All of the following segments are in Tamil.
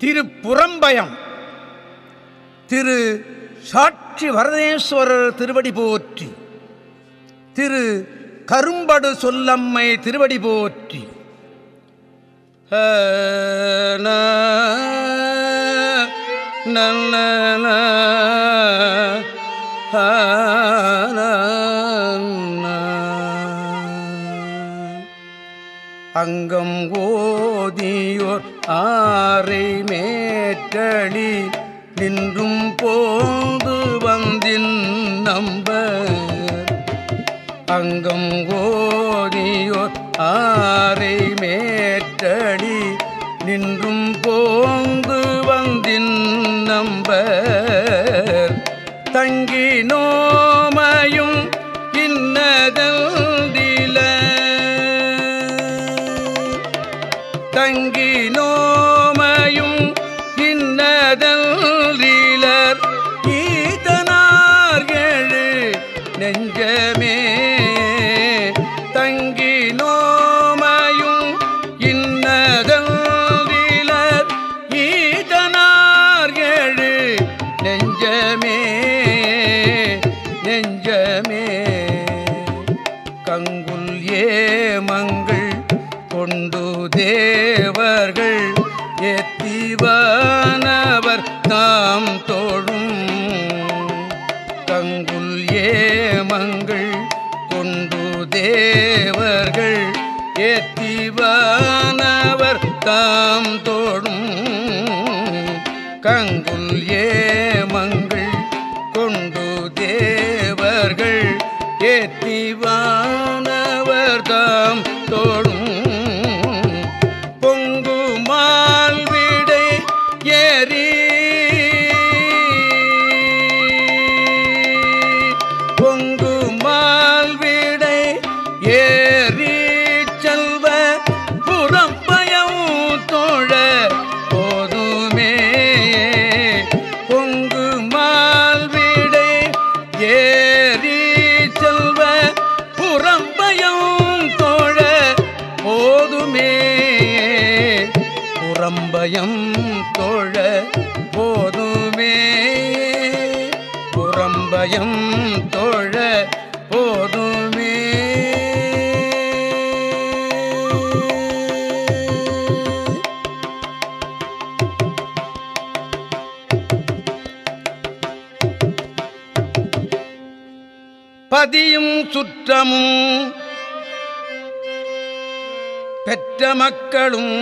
திருப்புறம்பயம். திரு சாட்சி வரதேஸ்வரர் திருவடி போற்றி. திரு கரும்படு சொல்லம்மை திருவடி போற்றி. நன்ன அங்கம் ஓதியோர் ஆரை மேற்றளி நின்றும் போது வந்தின் நம்ப அங்கம் ஓதியோர் ஆரை மேற்றடி நின்றும் போந்து வந்தின் நம்ப தங்கினோ தேவர்கள் எத்திவானவர் தாம் தோழும். கங்குல் ஏமங்கள் கொண்டு தேவர்கள் ஏத்திவானவர் தாம் தோழும். கங் குற்றமும் பெற்ற மக்களும்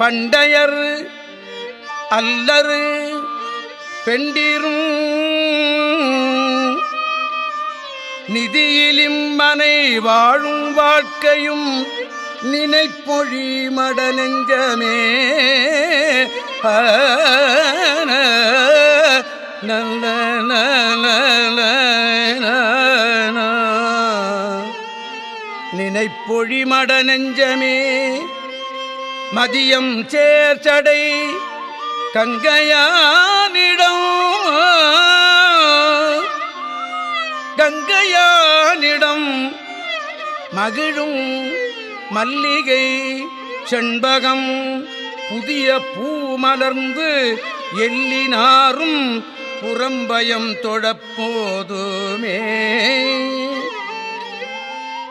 பண்டையர் அல்லரு பெண்டிரும் நிதியிலிம்மனை வாழும் வாழ்க்கையும் நினைப்பொழி மடநெஞ்சமே. நல்ல நினைப்பொழி மடநெஞ்சமே. மதியம் சேர்ச்சடை கங்கையானிடம். கங்கையானிடம் மகிழும் மல்லிகை செண்பகம் புதிய பூ மலர்ந்து எல்லினாரும் புறம்பயம் தொழப்போதுமே.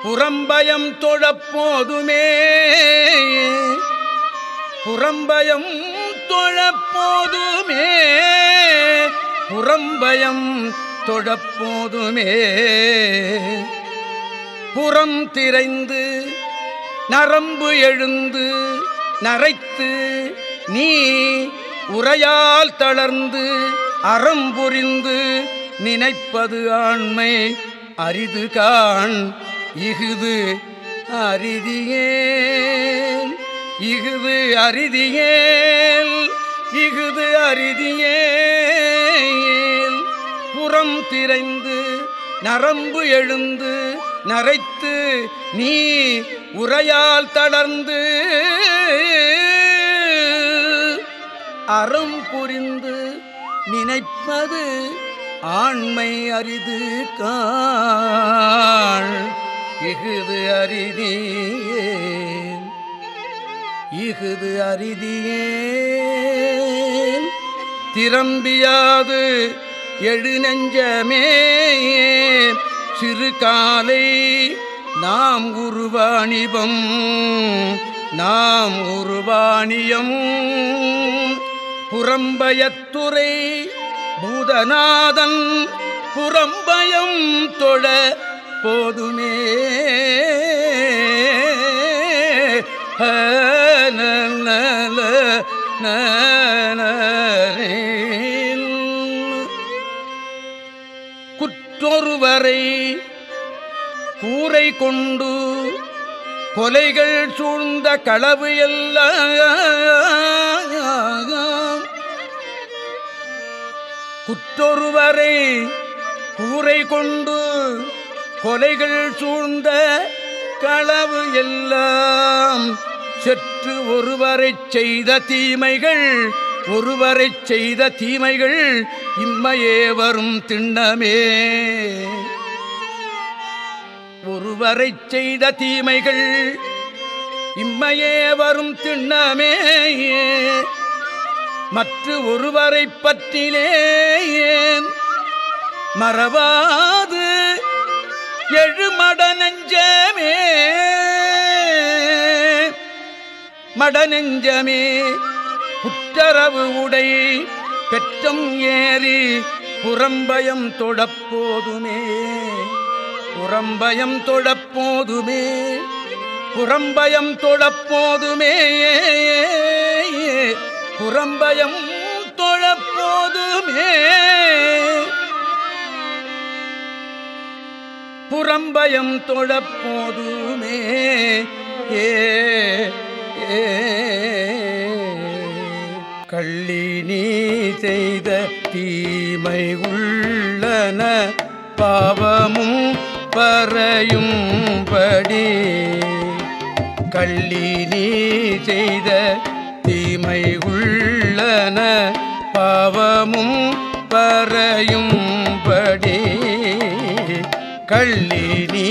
புறம்பயம் தொழப்போதுமே. புறம்பயம் தொழப்போதுமே. புறம்பயம் தொழப்போதுமே. புறம் திரைந்து நரம்பு எழுந்து நரைத்து நீ உரையால் தளர்ந்து அறம்புரிந்து நினைப்பது ஆண்மை அரிது காண் இஃது அரிதியேன் இஃது அரிதியேல். இஃது அரிதியேல். புறம் திரைந்து நரம்பு எழுந்து நரைத்து நீ உரையால் தளர்ந்து அறம் புரிந்து நினைப்பது ஆண்மை அரிது காள் இஃது அரிதியே. இஃது அரிதியே. திரம்பியாது எழு நெஞ்சமே சிறு காலை நாம் உருவாணிபம் நாம் உருவாணியம். புறம்பயத்துறை பூதநாதன் புறம்பயம் தொழ போதுமே. இன்னொருவரை கூரை கொண்டு கொலைகள் சூழ்ந்த களவு எல்லாம். குற்றொருவரை கூரை கொண்டு கொலைகள் சூழ்ந்த களவு எல்லாம். செற்று ஒருவரை செய்த தீமைகள் ஒருவரை செய்த தீமைகள் இம்மையே வரும் திண்ணமே. ஒருவரை செய்த தீமைகள் இம்மையே வரும் திண்ணமே. மற்ற ஒருவரை பற்றிலேன் மறவாது எழுமட நெஞ்சமே மடநெஞ்சமே புற்றரவு உடை பெற்றம் ஏறி புறம்பயம் தொடப்போதுமே. புறம்பயம் தொழப்போதுமே புறம்பயம் தொழப்போதுமே புறம்பயம் தொழப்போதுமே புறம்பயம் தொழப்போதுமே ஏ. கள்ளி செய்த தீமை உள்ளன. பாவமும் பறையும்படி கள்ளி நீ செய்த தீமை உள்ளன. பாவமும் பறையும்படி கள்ளி நீ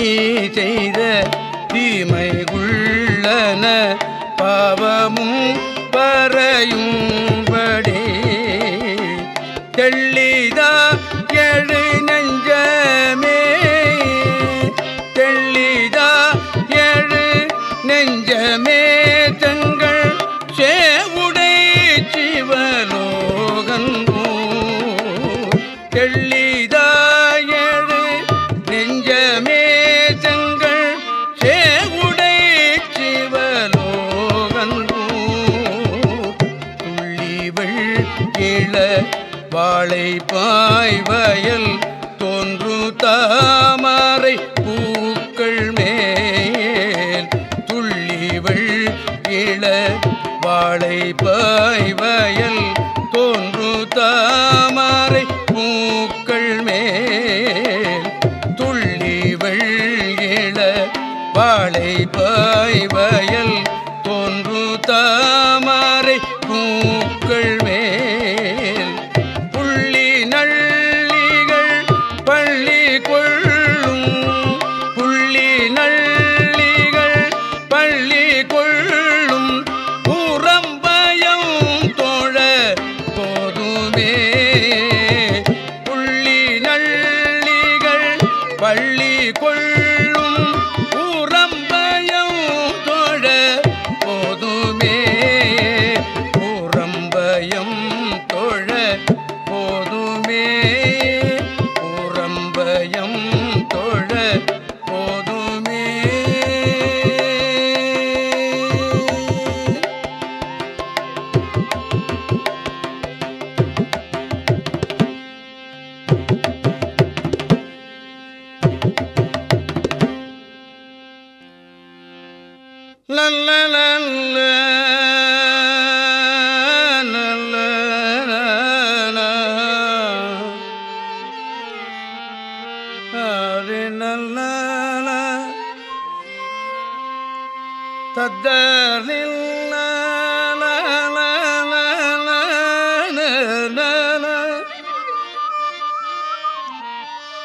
செய்த தீமை உள்ளன. பாவமும் பறையும்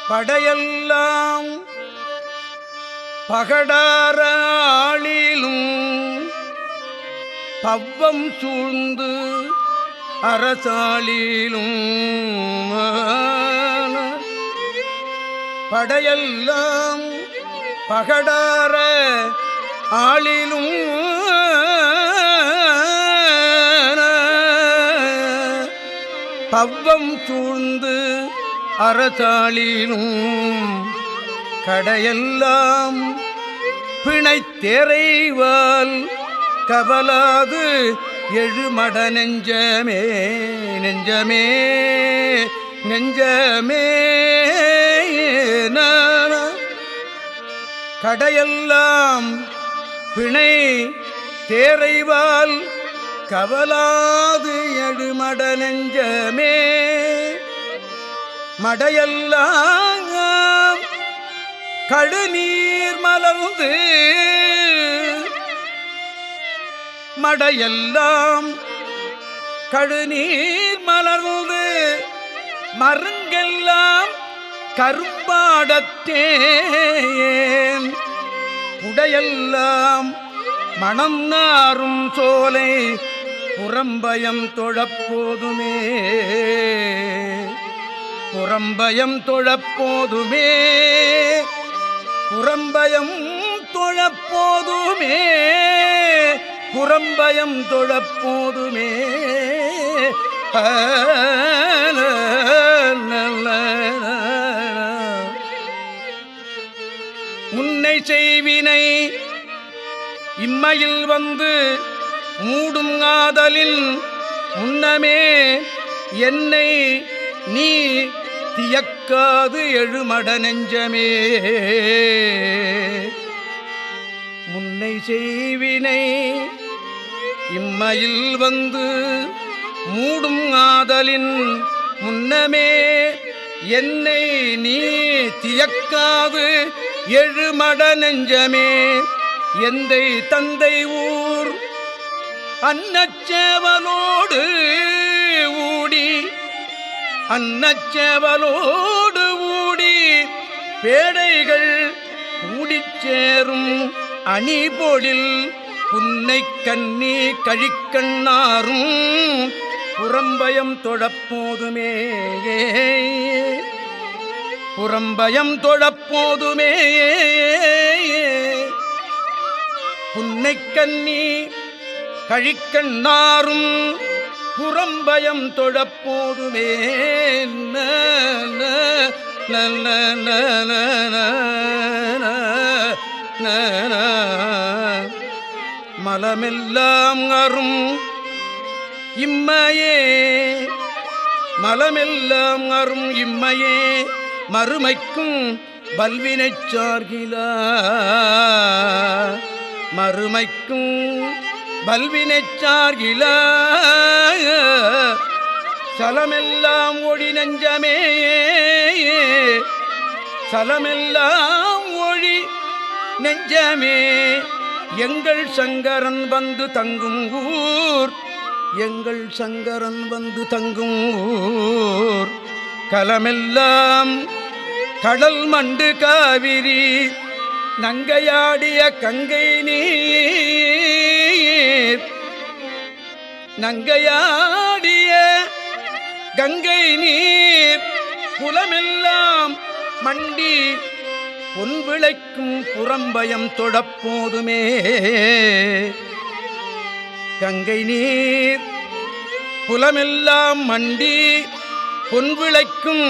படையெல்லாம் பகடாரா பவ்வம் சூழ்ந்து அரசாளிலும் படையெல்லாம் பகடார ஆளிலும் பவ்வம் சூழ்ந்து அரசாளிலும் கடையெல்லாம் பிணைத்தேரைவால் கவலாது எழுமட நெஞ்சமே நெஞ்சமே நெஞ்சமே கடையெல்லாம் பிணை தேரைவால் கவலாது எழுமட நெஞ்சமே மடையெல்லாம் கடுநீர் மலர்ந்து மடையெல்லாம் கழுநீர் மலர்ந்து மருங்கெல்லாம் கரும்பாடத்தேன். உடையெல்லாம் மணம் நாரும் சோலை புறம்பயம் தொழப்போதுமே. புறம்பயம் தொழப்போதுமே. புறம்பயம் தொழப்போதுமே. புறம்பயம் தொழப்போதுமே. உன்னை செய்வினை இம்மையில் வந்து மூடும் ஆதலில் முன்னமே என்னை நீ தியக்காது எழுமட நெஞ்சமே. முன்னை செய்வினை இம்மையில் வந்து மூடும் ஆதலின் முன்னமே என்னை நீ தியக்காது எழுமட நெஞ்சமே. எந்தை தந்தை ஊர் அன்னச்சேவலோடு ஊடி அன்னச்சேவலோடு ஊடி பேடைகள் கூடிச்சேரும் அணிபொழில் புன்னை கண்ணி கழிக்கண்ணாரும் புறம்பயம் தொழப்போதுமே புறம்பயம் தொழப்போதுமே புன்னை கண்ணி கழிக்கண்ணாரும் புறம்பயம் தொழப்போதுமே ந, மலமெல்லாம் அரும். இம்மையே மலமெல்லாம் அரும் இம்மையே மறுமைக்கும் பல்வினை சார்கிலா. மறுமைக்கும் பல்வினை சார்கிலா. சலமெல்லாம் ஒளி நெஞ்சமே. சலமெல்லாம் ஒளி நெஞ்சமே. எங்கள் சங்கரன் வந்து தங்கும் ஊர். எங்கள் சங்கரன் வந்து தங்கும் ஊர். கலமெல்லாம் கடல் மண்டு காவிரி. நங்கையாடிய கங்கை நீர். நங்கையாடிய கங்கை நீர். குலமெல்லாம் மண்டி பொன் விளைக்கும் புறம்பயம் தொழப்போதுமே கங்கை நீர் புலமெல்லாம் மண்டி பொன் விளைக்கும்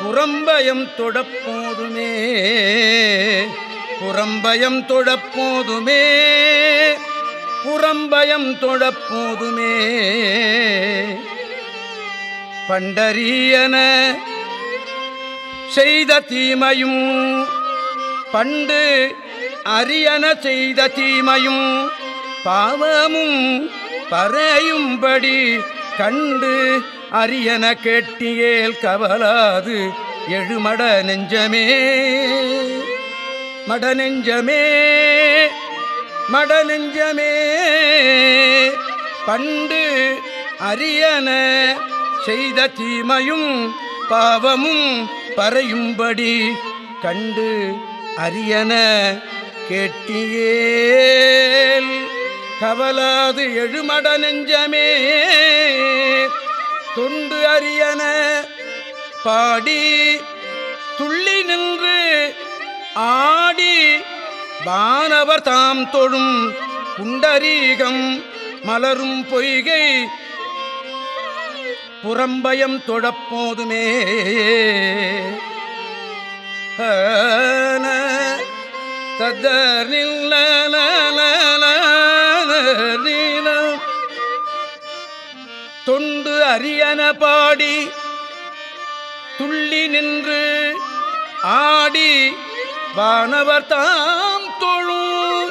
புறம்பயம் தொழப்போதுமே புறம்பயம் தொழப்போதுமே புறம்பயம் தொழப்போதுமே பண்டரியன செய்த தீமையும் பண்டு அரியன செய்த தீமையும் பாவமும் பறையும்படி கண்டு அரியன கேட்டியேல் கவலாது எழுமட நெஞ்சமே. மட நெஞ்சமே மட நெஞ்சமே. பண்டு அரியன செய்த தீமையும் பாவமும் பறையும்படி கண்டு அரியன கேட்டியேல். கவலாது எழுமட நெஞ்சமே. தொண்டு அரியன பாடி துள்ளி நின்று ஆடி. வானவர் தாம் தொழும் குண்டரீகம் மலரும் பொய்கை. புறம்பயம் தொழப்போதுமே. தத்தரில் தொண்டு அரியன பாடி துள்ளி நின்று ஆடி வானவர் தாம் தொழும்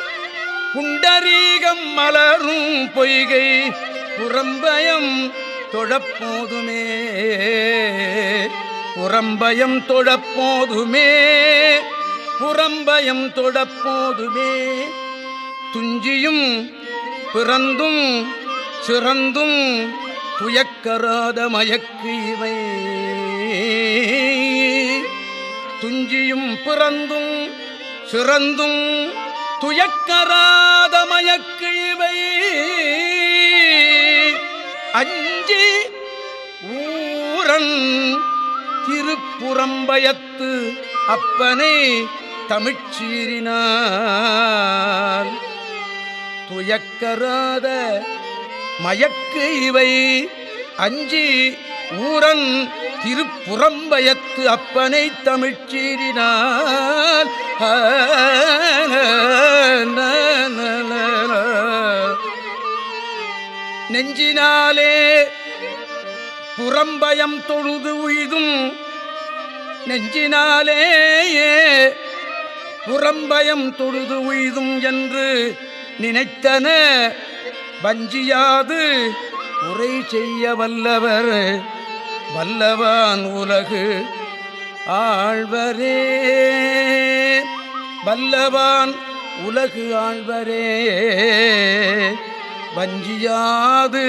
குண்டரீகம் மலரும் பொய்கை புறம்பயம் தொழப்போதுமே. புறம்பயம் தொழப்போதுமே புறம்பயம் தொழப்போதுமே. துஞ்சியும் பிறந்தும் சிறந்தும் துயக்கராத மயக்கு இவை. துஞ்சியும் பிறந்தும் சிறந்தும் துயக்கராத மயக்கு இவை. அஞ்சி ஊரன் திருப்புறம்பயத்து அப்பனை தமிழ்ச்சீரினார் துயக்கராத மயக்கு இவை அஞ்சி ஊரன் திருப்புறம்பயத்து அப்பனை தமிழ்ச்சீரினார் நெஞ்சினாலே உறம்பயம் தொழுது உய்தும் நெஞ்சினாலேயே புறம்பயம் தொழுது உய்தும் என்று நினைத்தன வஞ்சியாது உரை செய்ய வல்லவர் வல்லவான் உலகு ஆழ்வரே. வல்லவான் உலகு ஆழ்வரே. வஞ்சியாது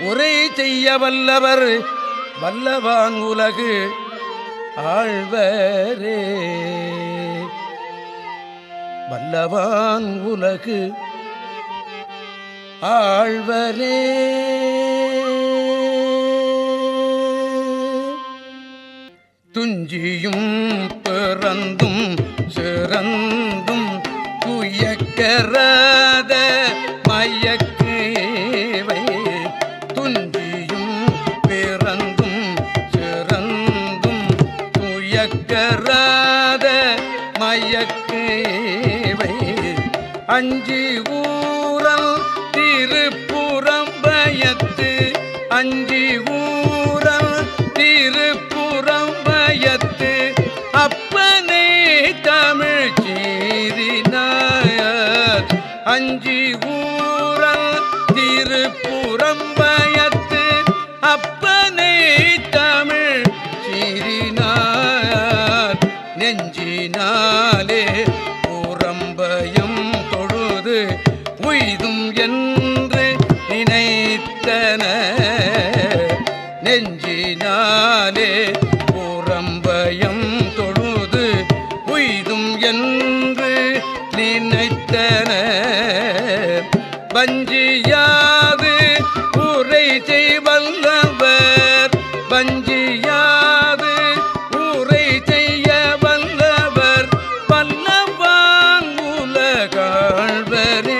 உரை செய்ய வல்லவர் வல்லவான் உலகு ஆழ்வரே. வல்லவான் உலகு ஆழ்வரே. துஞ்சியும் பிறந்தும் சிறந்தும் துயக்கராத அஞ்சி berber